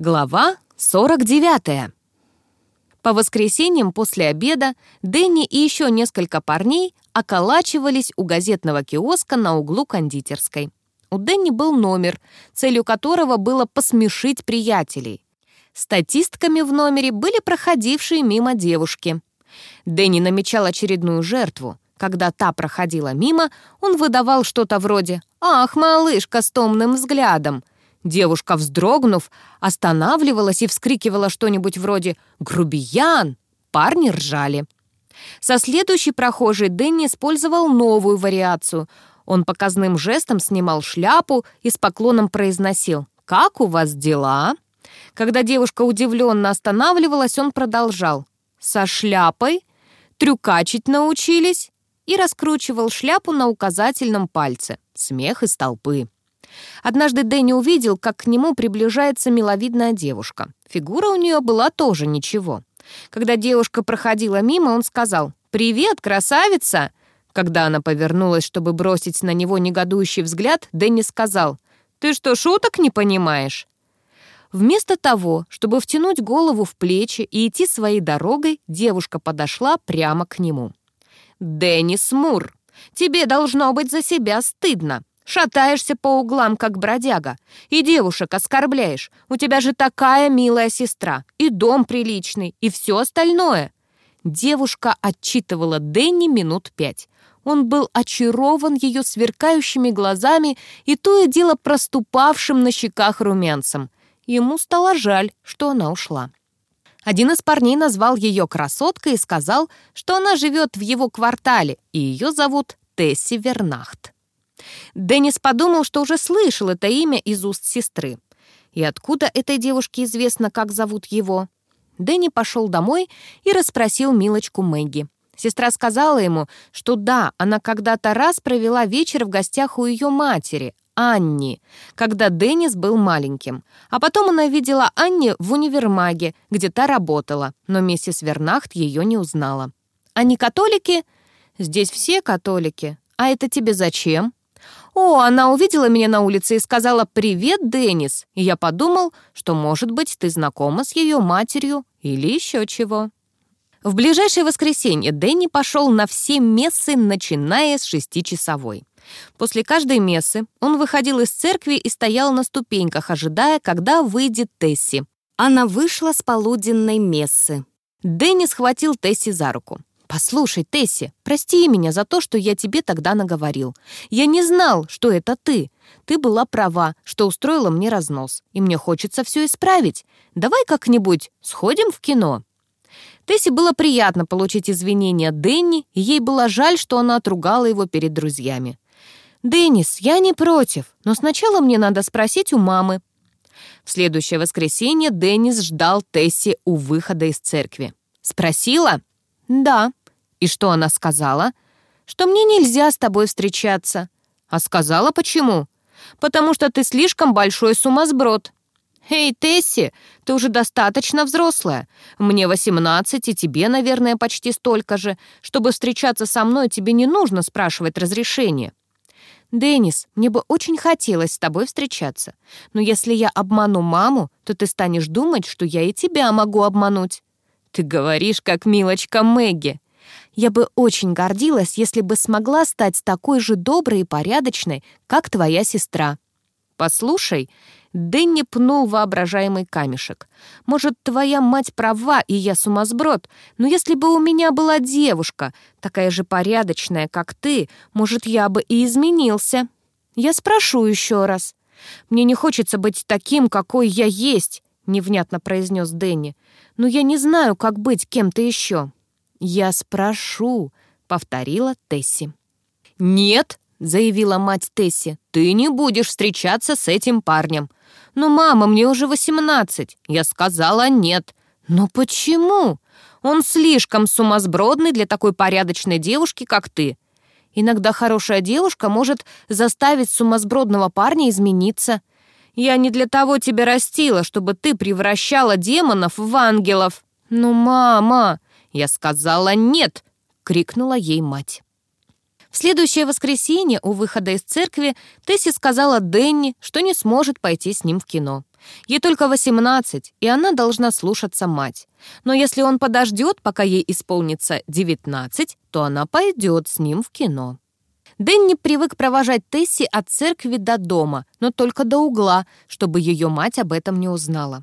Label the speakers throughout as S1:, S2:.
S1: Глава 49. По воскресеньям после обеда Дэнни и еще несколько парней околачивались у газетного киоска на углу кондитерской. У Дэнни был номер, целью которого было посмешить приятелей. Статистками в номере были проходившие мимо девушки. Дэнни намечал очередную жертву. Когда та проходила мимо, он выдавал что-то вроде «Ах, малышка с томным взглядом!» Девушка, вздрогнув, останавливалась и вскрикивала что-нибудь вроде «Грубиян!». Парни ржали. Со следующей прохожей Дэнни использовал новую вариацию. Он показным жестом снимал шляпу и с поклоном произносил «Как у вас дела?». Когда девушка удивленно останавливалась, он продолжал «Со шляпой? Трюкачить научились?» и раскручивал шляпу на указательном пальце. Смех из толпы. Однажды Дэнни увидел, как к нему приближается миловидная девушка. Фигура у нее была тоже ничего. Когда девушка проходила мимо, он сказал «Привет, красавица!» Когда она повернулась, чтобы бросить на него негодующий взгляд, Дэнни сказал «Ты что, шуток не понимаешь?» Вместо того, чтобы втянуть голову в плечи и идти своей дорогой, девушка подошла прямо к нему. «Деннис Мур, тебе должно быть за себя стыдно. Шатаешься по углам, как бродяга, и девушек оскорбляешь. У тебя же такая милая сестра, и дом приличный, и все остальное». Девушка отчитывала Дэнни минут пять. Он был очарован ее сверкающими глазами и то и дело проступавшим на щеках румянцем. Ему стало жаль, что она ушла. Один из парней назвал ее красоткой и сказал, что она живет в его квартале, и ее зовут Тесси Вернахт. Деннис подумал, что уже слышал это имя из уст сестры. И откуда этой девушке известно, как зовут его? Дэнни пошел домой и расспросил Милочку Мэгги. Сестра сказала ему, что да, она когда-то раз провела вечер в гостях у ее матери, Анни, когда Деннис был маленьким. А потом она видела Анни в универмаге, где та работала, но миссис Вернахт ее не узнала. «Они католики?» «Здесь все католики. А это тебе зачем?» «О, она увидела меня на улице и сказала «Привет, Деннис!» И я подумал, что, может быть, ты знакома с ее матерью или еще чего. В ближайшее воскресенье Дэнни пошел на все мессы, начиная с шестичасовой. После каждой мессы он выходил из церкви и стоял на ступеньках, ожидая, когда выйдет Тесси. Она вышла с полуденной мессы. Дэнни схватил Тесси за руку. «Послушай, Тесси, прости меня за то, что я тебе тогда наговорил. Я не знал, что это ты. Ты была права, что устроила мне разнос, и мне хочется все исправить. Давай как-нибудь сходим в кино». Тесси было приятно получить извинения Дэнни, и ей было жаль, что она отругала его перед друзьями. «Деннис, я не против, но сначала мне надо спросить у мамы». В следующее воскресенье Деннис ждал Тесси у выхода из церкви. «Спросила?» «Да». «И что она сказала?» «Что мне нельзя с тобой встречаться». «А сказала почему?» «Потому что ты слишком большой сумасброд». «Эй, Тесси, ты уже достаточно взрослая. Мне 18, и тебе, наверное, почти столько же. Чтобы встречаться со мной, тебе не нужно спрашивать разрешения». «Деннис, мне бы очень хотелось с тобой встречаться. Но если я обману маму, то ты станешь думать, что я и тебя могу обмануть». «Ты говоришь, как милочка Мэгги». «Я бы очень гордилась, если бы смогла стать такой же доброй и порядочной, как твоя сестра». «Послушай», Дэнни пнул воображаемый камешек. «Может, твоя мать права, и я сумасброд, но если бы у меня была девушка, такая же порядочная, как ты, может, я бы и изменился. Я спрошу еще раз. Мне не хочется быть таким, какой я есть», — невнятно произнес Дэнни. «Но я не знаю, как быть кем-то еще». «Я спрошу», — повторила Тесси. «Нет», — заявила мать Тесси, «ты не будешь встречаться с этим парнем. «Но, мама, мне уже восемнадцать». Я сказала «нет». «Но почему? Он слишком сумасбродный для такой порядочной девушки, как ты. Иногда хорошая девушка может заставить сумасбродного парня измениться. Я не для того тебя растила, чтобы ты превращала демонов в ангелов». «Ну, мама!» Я сказала «нет!» — крикнула ей мать. В следующее воскресенье у выхода из церкви Тесси сказала Денни, что не сможет пойти с ним в кино. Ей только 18, и она должна слушаться мать. Но если он подождет, пока ей исполнится 19, то она пойдет с ним в кино. Дэнни привык провожать Тесси от церкви до дома, но только до угла, чтобы ее мать об этом не узнала.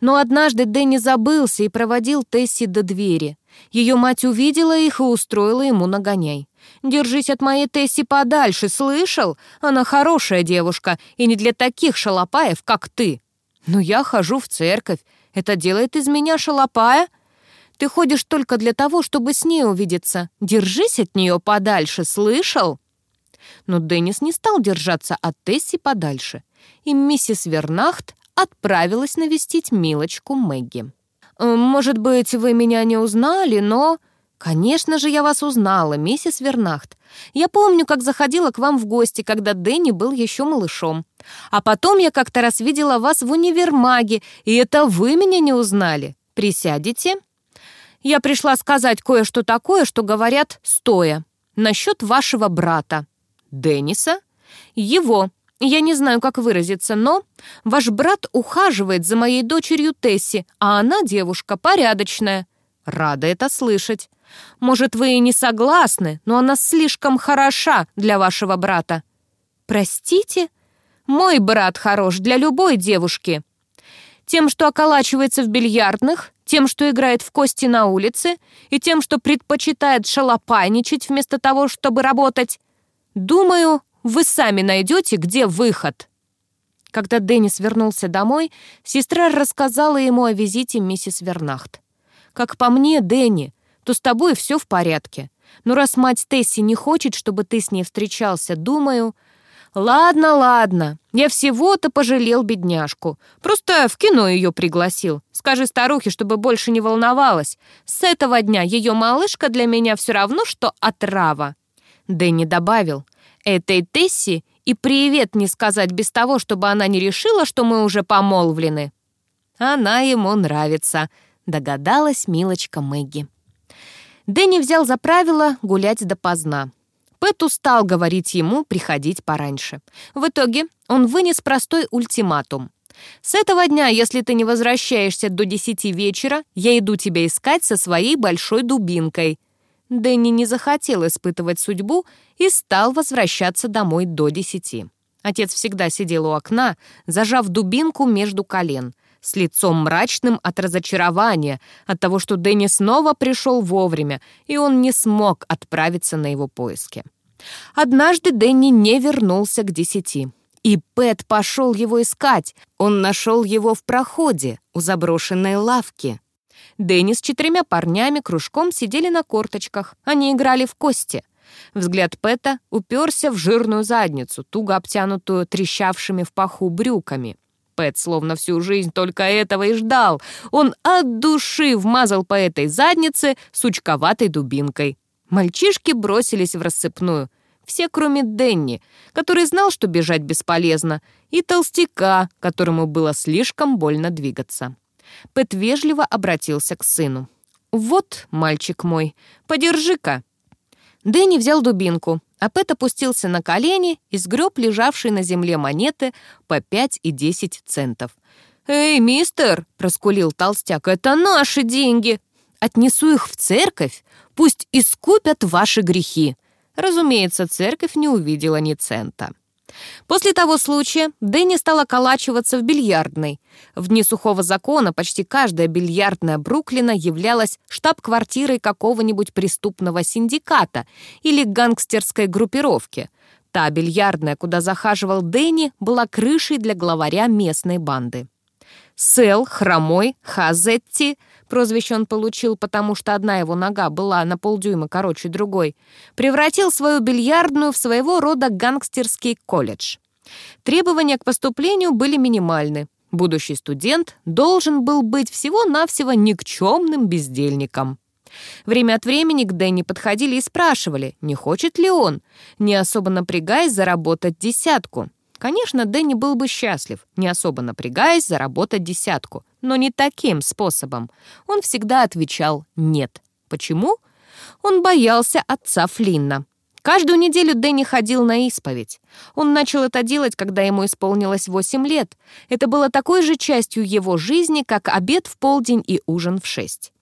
S1: Но однажды Дэнни забылся и проводил Тесси до двери. Ее мать увидела их и устроила ему нагоняй. «Держись от моей Тесси подальше, слышал? Она хорошая девушка и не для таких шалопаев, как ты». «Но я хожу в церковь. Это делает из меня шалопая?» «Ты ходишь только для того, чтобы с ней увидеться. Держись от нее подальше, слышал?» Но Деннис не стал держаться от Тесси подальше, и миссис Вернахт отправилась навестить милочку Мэгги. «Э, «Может быть, вы меня не узнали, но...» «Конечно же, я вас узнала, миссис Вернахт. Я помню, как заходила к вам в гости, когда Дэнни был еще малышом. А потом я как-то раз видела вас в универмаге, и это вы меня не узнали. Присядете?» «Я пришла сказать кое-что такое, что говорят стоя. Насчет вашего брата». «Денниса?» «Его. Я не знаю, как выразиться, но ваш брат ухаживает за моей дочерью Тесси, а она девушка порядочная. Рада это слышать. Может, вы и не согласны, но она слишком хороша для вашего брата. Простите? Мой брат хорош для любой девушки. Тем, что околачивается в бильярдных, тем, что играет в кости на улице, и тем, что предпочитает шалопайничать вместо того, чтобы работать. Думаю, вы сами найдете, где выход». Когда Деннис вернулся домой, сестра рассказала ему о визите миссис Вернахт. «Как по мне, Дэнни, то с тобой все в порядке. Но раз мать Тесси не хочет, чтобы ты с ней встречался, думаю...» «Ладно, ладно, я всего-то пожалел бедняжку. Просто в кино ее пригласил. Скажи старухе, чтобы больше не волновалась. С этого дня ее малышка для меня все равно, что отрава». Дэнни добавил, Этой Тесси и привет не сказать без того, чтобы она не решила, что мы уже помолвлены. Она ему нравится, догадалась милочка Мэгги. Дэнни взял за правило гулять допоздна. Пэт устал говорить ему приходить пораньше. В итоге он вынес простой ультиматум. «С этого дня, если ты не возвращаешься до десяти вечера, я иду тебя искать со своей большой дубинкой». Дэнни не захотел испытывать судьбу и стал возвращаться домой до десяти. Отец всегда сидел у окна, зажав дубинку между колен, с лицом мрачным от разочарования, от того, что Дэнни снова пришел вовремя, и он не смог отправиться на его поиски. Однажды Дэнни не вернулся к десяти. И Пэт пошел его искать. Он нашел его в проходе у заброшенной лавки. Дэнни с четырьмя парнями кружком сидели на корточках. Они играли в кости. Взгляд Пэта уперся в жирную задницу, туго обтянутую трещавшими в паху брюками. Пэт словно всю жизнь только этого и ждал. Он от души вмазал по этой заднице сучковатой дубинкой. Мальчишки бросились в рассыпную. Все, кроме Денни, который знал, что бежать бесполезно, и толстяка, которому было слишком больно двигаться. Пэт вежливо обратился к сыну. «Вот, мальчик мой, подержи-ка». Дэнни взял дубинку, а Пэт опустился на колени и сгреб лежавшие на земле монеты по 5 и 10 центов. «Эй, мистер!» — проскулил толстяк. «Это наши деньги! Отнесу их в церковь, пусть искупят ваши грехи!» Разумеется, церковь не увидела ни цента. После того случая Дэнни стал околачиваться в бильярдной. В дни сухого закона почти каждая бильярдная Бруклина являлась штаб-квартирой какого-нибудь преступного синдиката или гангстерской группировки. Та бильярдная, куда захаживал Дэнни, была крышей для главаря местной банды. Сел, Хромой, Хазетти — прозвище он получил, потому что одна его нога была на полдюйма короче другой, превратил свою бильярдную в своего рода гангстерский колледж. Требования к поступлению были минимальны. Будущий студент должен был быть всего-навсего никчемным бездельником. Время от времени к Дэнни подходили и спрашивали, не хочет ли он, не особо напрягаясь, заработать десятку. Конечно, Дэнни был бы счастлив, не особо напрягаясь, заработать десятку, но не таким способом. Он всегда отвечал «нет». Почему? Он боялся отца Флинна. Каждую неделю Дэнни ходил на исповедь. Он начал это делать, когда ему исполнилось 8 лет. Это было такой же частью его жизни, как обед в полдень и ужин в 6.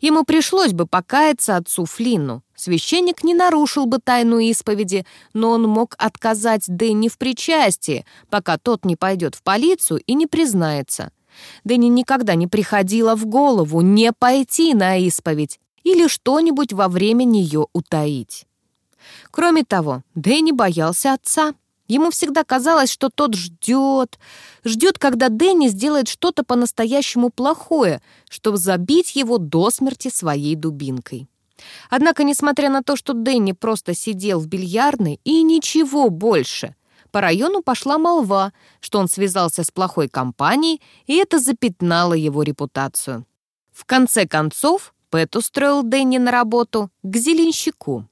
S1: Ему пришлось бы покаяться отцу Флинну. Священник не нарушил бы тайну исповеди, но он мог отказать Дэнни в причастии, пока тот не пойдет в полицию и не признается. Дэнни никогда не приходило в голову не пойти на исповедь или что-нибудь во время нее утаить. Кроме того, Дэнни боялся отца. Ему всегда казалось, что тот ждет, ждет, когда Дэнни сделает что-то по-настоящему плохое, чтобы забить его до смерти своей дубинкой. Однако, несмотря на то, что Дэнни просто сидел в бильярдной и ничего больше, по району пошла молва, что он связался с плохой компанией, и это запятнало его репутацию. В конце концов, Пэт устроил Дэнни на работу к зеленщику.